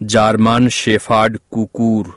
German shepherd কুকুর।